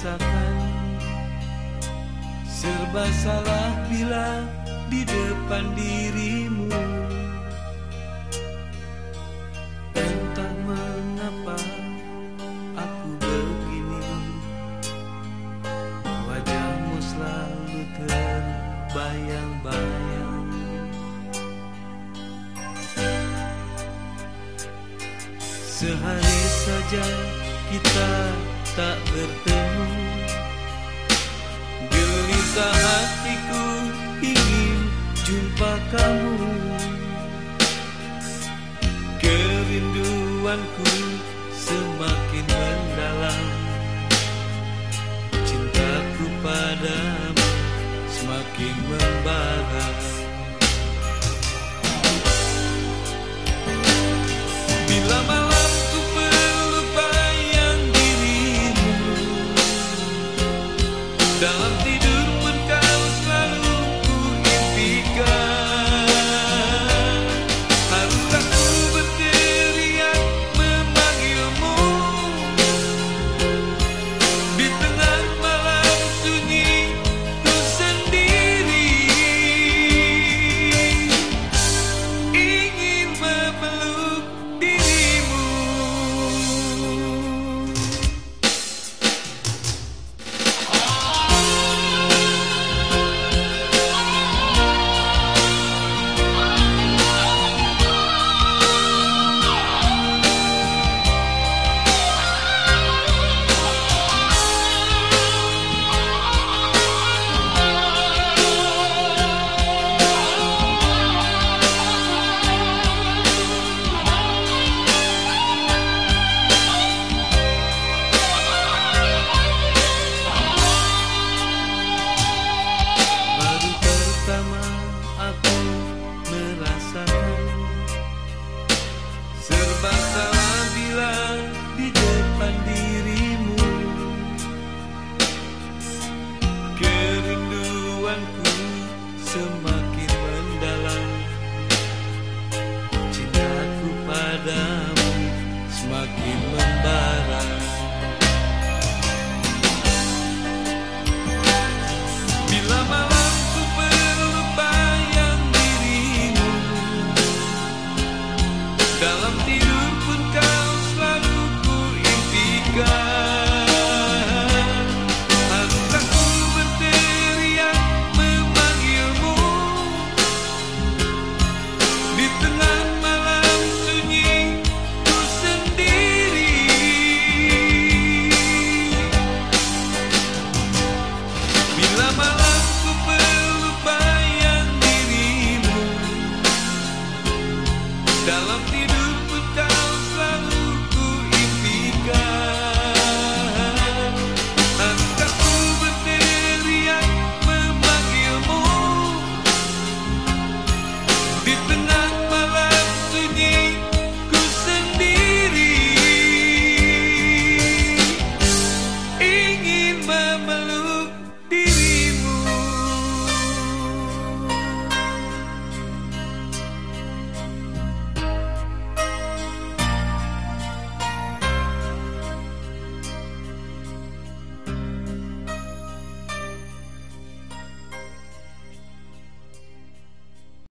rasakan. Serba salah bila di depan dirimu. Entah mengapa aku begini. Wajahmu selalu terbayang-bayang. Sehari saja kita tak bertemu. Gelisah hatiku ingin jumpa kamu. Kerinduanku done semakin mendalam. Cintaku padamu semakin